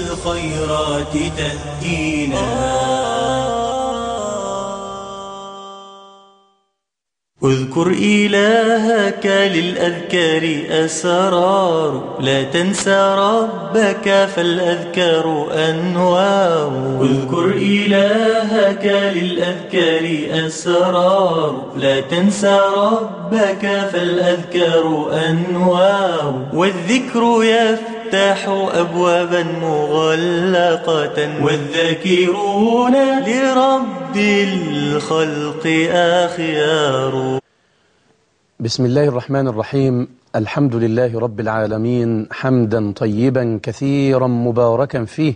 الخيرات تهدينا. اذكر إلهك للأذكار أسرار. لا تنسى ربك فالأذكار أنوار. اذكر إلهك للأذكار أسرار. لا تنسى ربك فالأذكار أنوار. والذكر يفتح أبوابا مغلقة والذاكرون لرب الخلق أخيار. بسم الله الرحمن الرحيم. الحمد لله رب العالمين. حمدا طيبا كثيرا مباركا فيه.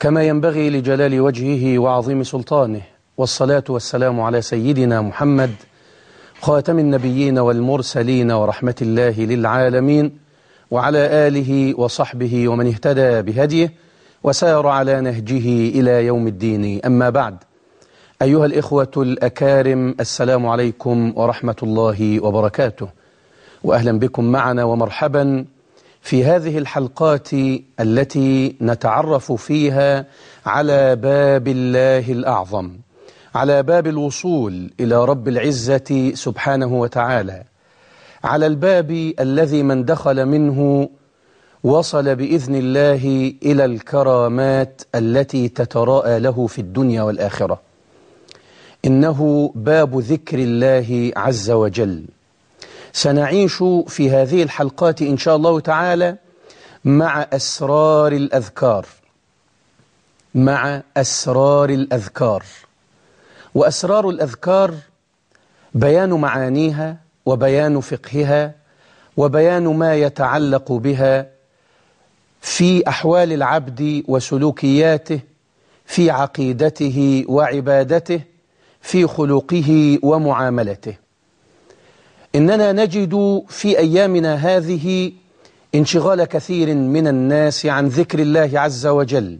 كما ينبغي لجلال وجهه وعظيم سلطانه. والصلاة والسلام على سيدنا محمد خاتم النبيين والمرسلين ورحمة الله للعالمين. وعلى آله وصحبه ومن اهتدى بهديه وسار على نهجه إلى يوم الدين. أما بعد أيها الإخوة الأكارم السلام عليكم ورحمة الله وبركاته. وأهلا بكم معنا ومرحبا في هذه الحلقات التي نتعرف فيها على باب الله الأعظم على باب الوصول إلى رب العزة سبحانه وتعالى. على الباب الذي من دخل منه وصل بإذن الله إلى الكرامات التي تتراءى له في الدنيا والآخرة. إنه باب ذكر الله عز وجل. سنعيش في هذه الحلقات إن شاء الله تعالى مع أسرار الأذكار. مع أسرار الأذكار. وأسرار الأذكار بيان معانيها وبيان فقهها وبيان ما يتعلق بها في أحوال العبد وسلوكياته في عقيدته وعبادته في خلقه ومعاملته. إننا نجد في أيامنا هذه انشغال كثير من الناس عن ذكر الله عز وجل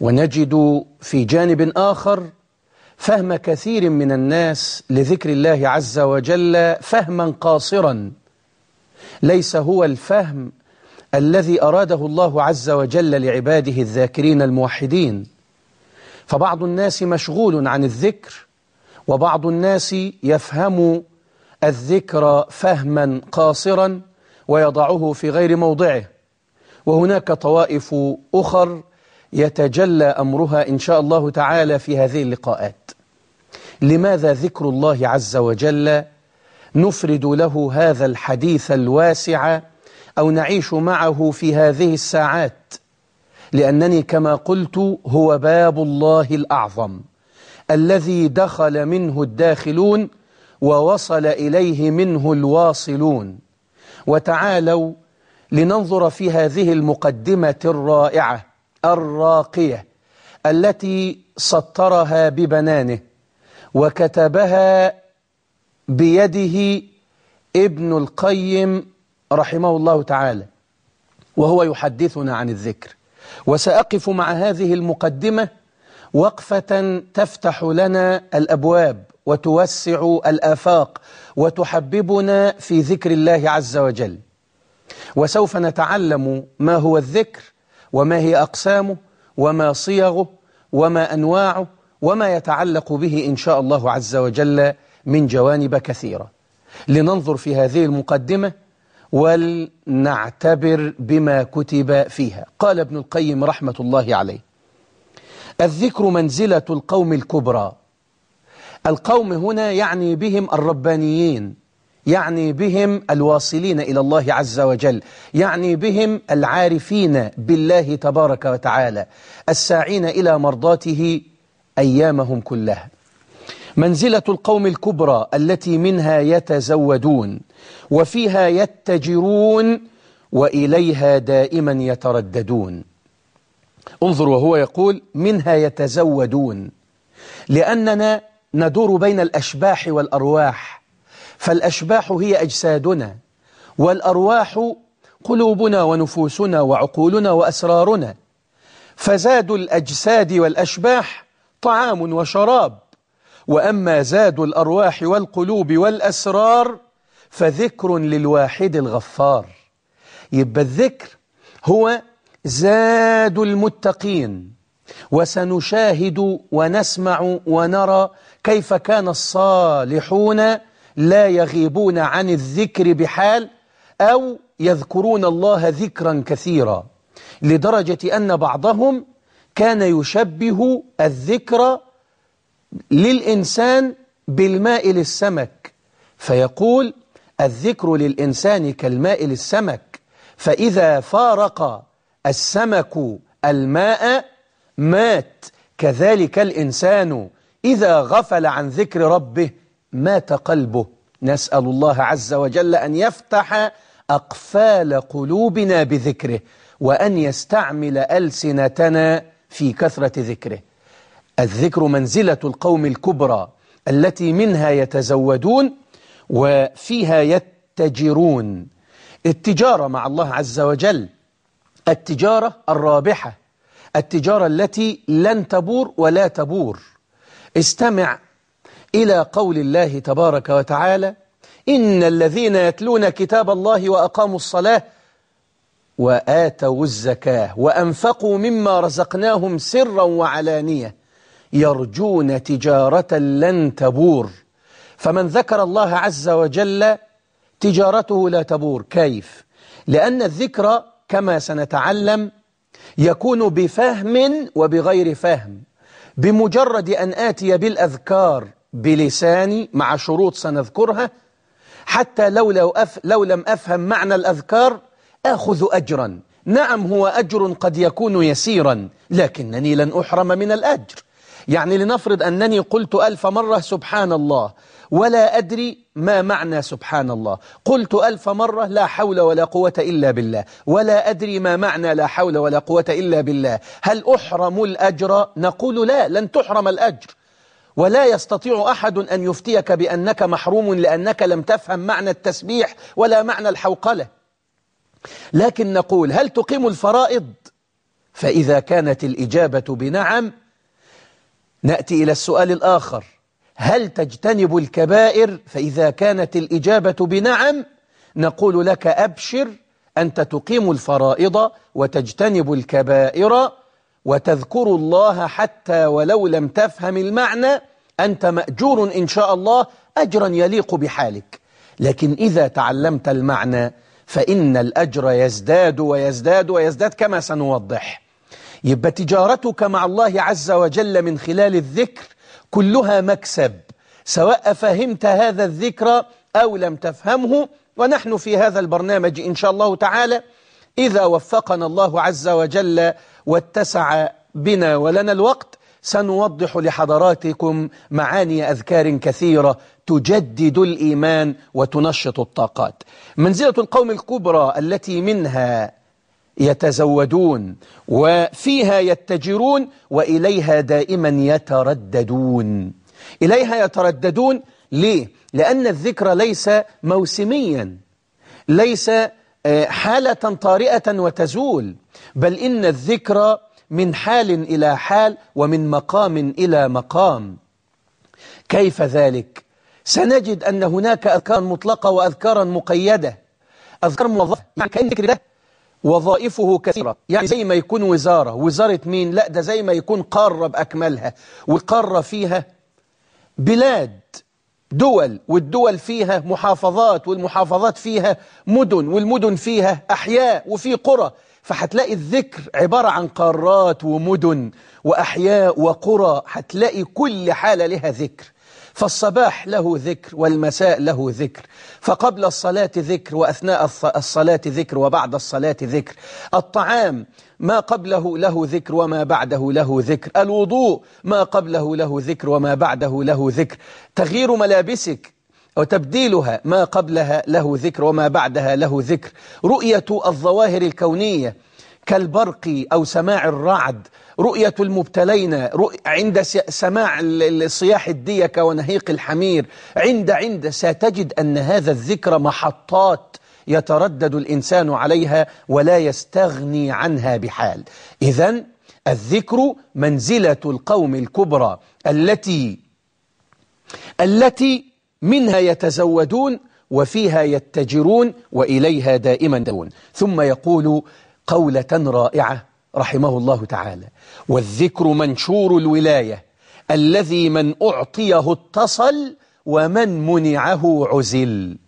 ونجد في جانب آخر فهم كثير من الناس لذكر الله عز وجل فهما قاصرا. ليس هو الفهم الذي أراده الله عز وجل لعباده الذاكرين الموحدين. فبعض الناس مشغول عن الذكر وبعض الناس يفهم الذكر فهما قاصرا ويضعه في غير موضعه. وهناك طوائف أخر يتجلى أمرها إن شاء الله تعالى في هذه اللقاءات. لماذا ذكر الله عز وجل نفرد له هذا الحديث الواسع أو نعيش معه في هذه الساعات؟ لأنني كما قلت هو باب الله الأعظم الذي دخل منه الداخلون ووصل إليه منه الواصلون. وتعالوا لننظر في هذه المقدمة الرائعة الراقية التي سطرها ببنانه وكتبها بيده ابن القيم رحمه الله تعالى وهو يحدثنا عن الذكر. وسأقف مع هذه المقدمة وقفة تفتح لنا الأبواب وتوسع الآفاق وتحببنا في ذكر الله عز وجل. وسوف نتعلم ما هو الذكر وما هي أقسامه وما صيغه وما أنواعه وما يتعلق به إن شاء الله عز وجل من جوانب كثيرة. لننظر في هذه المقدمة ولنعتبر بما كتب فيها. قال ابن القيم رحمة الله عليه الذكر منزلة القوم الكبرى. القوم هنا يعني بهم الربانيين. يعني بهم الواصلين إلى الله عز وجل يعني بهم العارفين بالله تبارك وتعالى الساعين إلى مرضاته أيامهم كلها. منزلة القوم الكبرى التي منها يتزودون وفيها يتجرون وإليها دائما يترددون. انظر وهو يقول منها يتزودون لأننا ندور بين الأشباح والأرواح فالأشباح هي أجسادنا والأرواح قلوبنا ونفوسنا وعقولنا وأسرارنا. فزاد الأجساد والأشباح طعام وشراب. وأما زاد الأرواح والقلوب والأسرار فذكر للواحد الغفار. يبقى الذكر هو زاد المتقين. وسنشاهد ونسمع ونرى كيف كان الصالحون لا يغيبون عن الذكر بحال أو يذكرون الله ذكرا كثيرا لدرجة أن بعضهم كان يشبه الذكر للإنسان بالماء للسمك فيقول الذكر للإنسان كالماء للسمك فإذا فارق السمك الماء مات كذلك الإنسان إذا غفل عن ذكر ربه مات قلبه. نسأل الله عز وجل أن يفتح أقفال قلوبنا بذكره وأن يستعمل ألسنتنا في كثرة ذكره. الذكر منزلة القوم الكبرى التي منها يتزودون وفيها يتجرون. التجارة مع الله عز وجل التجارة الرابحة التجارة التي لن تبور ولا تبور. استمع إلى قول الله تبارك وتعالى إن الذين يتلون كتاب الله وأقاموا الصلاة وآتوا الزكاة وأنفقوا مما رزقناهم سرا وعلانية يرجون تجارة لن تبور فمن ذكر الله عز وجل تجارته لا تبور كيف؟ لأن الذكر كما سنتعلم يكون بفهم وبغير فهم بمجرد أن آتي بالأذكار بلساني مع شروط سنذكرها حتى لو, لو, أف لو لم أفهم معنى الأذكار آخذ أجرا. نعم هو أجر قد يكون يسيرا لكنني لن أحرم من الأجر. يعني لنفرض أنني قلت ألف مرة سبحان الله ولا أدري ما معنى سبحان الله. قلت ألف مرة لا حول ولا قوة إلا بالله ولا أدري ما معنى لا حول ولا قوة إلا بالله. هل أحرم الأجر؟ نقول لا لن تحرم الأجر. ولا يستطيع أحد أن يفتيك بأنك محروم لأنك لم تفهم معنى التسبيح ولا معنى الحوقلة. لكن نقول هل تقيم الفرائض؟ فإذا كانت الإجابة بنعم نأتي إلى السؤال الآخر. هل تجتنب الكبائر؟ فإذا كانت الإجابة بنعم نقول لك أبشر أنت تقيم الفرائض وتجتنب الكبائر وتذكر الله حتى ولو لم تفهم المعنى أنت مأجور إن شاء الله أجرا يليق بحالك. لكن إذا تعلمت المعنى فإن الأجر يزداد ويزداد ويزداد كما سنوضح. يبقى تجارتك مع الله عز وجل من خلال الذكر كلها مكسب سواء فهمت هذا الذكر أو لم تفهمه ونحن في هذا البرنامج إن شاء الله تعالى إذا وفقنا الله عز وجل واتسع بنا ولنا الوقت سنوضح لحضراتكم معاني أذكار كثيرة تجدد الإيمان وتنشط الطاقات منزلة القوم الكبرى التي منها يتزودون وفيها يتجرون وإليها دائما يترددون إليها يترددون ليه؟ لأن الذكر ليس موسميا ليس حالة طارئة وتزول. بل إن الذكر من حال إلى حال ومن مقام إلى مقام. كيف ذلك؟ سنجد أن هناك أذكار مطلقة وأذكارا مقيدة. أذكار موظفة يعني كأن ذكر ده وظائفه كثيرة. يعني زي ما يكون وزارة. وزارة مين؟ لا ده زي ما يكون قارة بأكملها والقارة فيها بلاد. دول والدول فيها محافظات والمحافظات فيها مدن والمدن فيها أحياء وفي قرى فهتلاقي الذكر عبارة عن قارات ومدن وأحياء وقرى هتلاقي كل حالة لها ذكر. فالصباح له ذكر والمساء له ذكر فقبل الصلاة ذكر وأثناء الصلاة ذكر وبعد الصلاة ذكر. الطعام ما قبله له ذكر وما بعده له ذكر. الوضوء ما قبله له ذكر وما بعده له ذكر. تغيير ملابسك وتبديلها ما قبلها له ذكر وما بعدها له ذكر. رؤية الظواهر الكونية كالبرق أو سماع الرعد رؤية المبتلين عند سماع صياح الديك ونهيق الحمير عند عند ستجد أن هذا الذكر محطات يتردد الإنسان عليها ولا يستغني عنها بحال. إذا الذكر منزلة القوم الكبرى التي التي منها يتزودون وفيها يتجرون وإليها دائما دون ثم يقول قولة رائعة رحمه الله تعالى. والذكر منشور الولاية الذي من أعطيه اتصل ومن منعه عزل.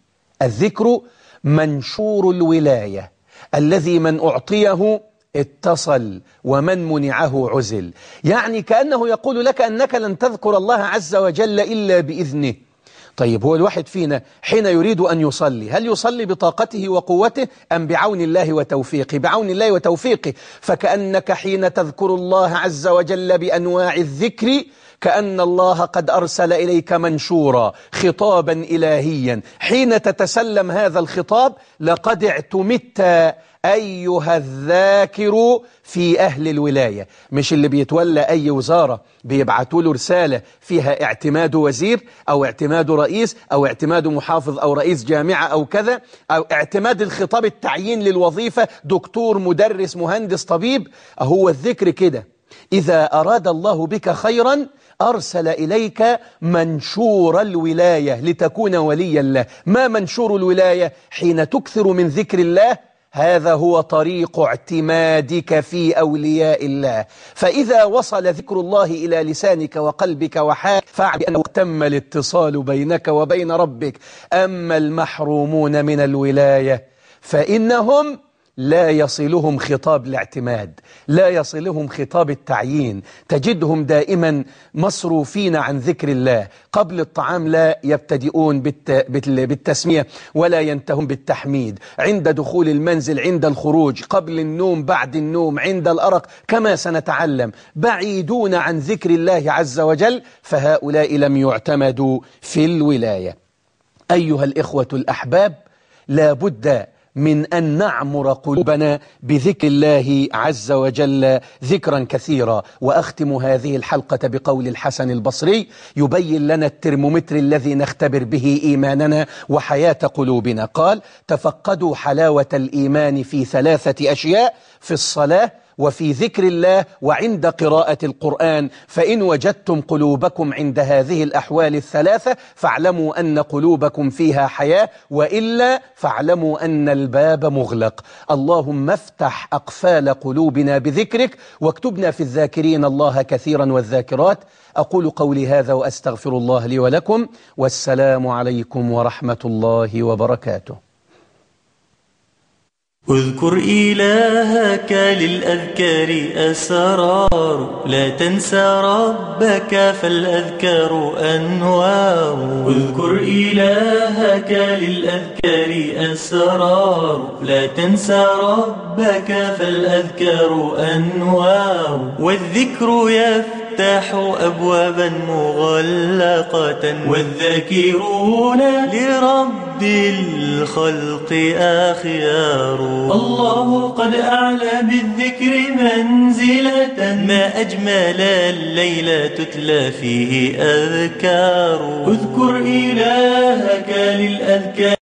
الذكر منشور الولاية الذي من أعطيه اتصل ومن منعه عزل. يعني كأنه يقول لك أنك لن تذكر الله عز وجل إلا بإذنه. طيب هو الواحد فينا حين يريد أن يصلي هل يصلي بطاقته وقوته أم بعون الله وتوفيقه؟ بعون الله وتوفيقه. فكأنك حين تذكر الله عز وجل بأنواع الذكر كأن الله قد أرسل إليك منشورا خطابا إلهيا. حين تتسلم هذا الخطاب لقد اعتمدت أيها الذاكر في أهل الولاية. مش اللي بيتولى أي وزارة بيبعتوا له رسالة فيها اعتماد وزير أو اعتماد رئيس أو اعتماد محافظ أو رئيس جامعة أو كذا أو اعتماد الخطاب التعيين للوظيفة دكتور مدرس مهندس طبيب. هو الذكر كده. إذا أراد الله بك خيرا أرسل إليك منشور الولاية لتكون وليا له. ما منشور الولاية؟ حين تكثر من ذكر الله هذا هو طريق اعتمادك في أولياء الله. فإذا وصل ذكر الله إلى لسانك وقلبك وحالك فاعلم بأنه تم الاتصال بينك وبين ربك. أما المحرومون من الولاية فإنهم لا يصلهم خطاب الاعتماد لا يصلهم خطاب التعيين. تجدهم دائما مصروفين عن ذكر الله. قبل الطعام لا يبتدئون بالتسمية ولا ينتهون بالتحميد. عند دخول المنزل عند الخروج قبل النوم بعد النوم عند الأرق كما سنتعلم. بعيدون عن ذكر الله عز وجل فهؤلاء لم يعتمدوا في الولاية. أيها الإخوة الأحباب لا بد من أن نعمر قلوبنا بذكر الله عز وجل ذكرا كثيرا. وأختم هذه الحلقة بقول الحسن البصري يبين لنا الترمومتر الذي نختبر به إيماننا وحياة قلوبنا. قال تفقدوا حلاوة الإيمان في ثلاثة أشياء في الصلاة وفي ذكر الله وعند قراءة القرآن فإن وجدتم قلوبكم عند هذه الأحوال الثلاثة فاعلموا أن قلوبكم فيها حياة وإلا فاعلموا أن الباب مغلق. اللهم افتح أقفال قلوبنا بذكرك واكتبنا في الذاكرين الله كثيرا والذاكرات. أقول قولي هذا وأستغفر الله لي ولكم والسلام عليكم ورحمة الله وبركاته. اذكر إلهك للأذكار أسرار. لا تنسى ربك فالأذكار أنوار. اذكر إلهك للأذكار أسرار. لا تنسى ربك فالأذكار أنوار. والذكر يفتح يفتح أبوابا مغلقة والذاكرون لرب الخلق أخيار. الله قد أعلى بالذكر منزلة. ما أجمل الليلة تتلى فيه أذكار. اذكر إلهك للأذكار.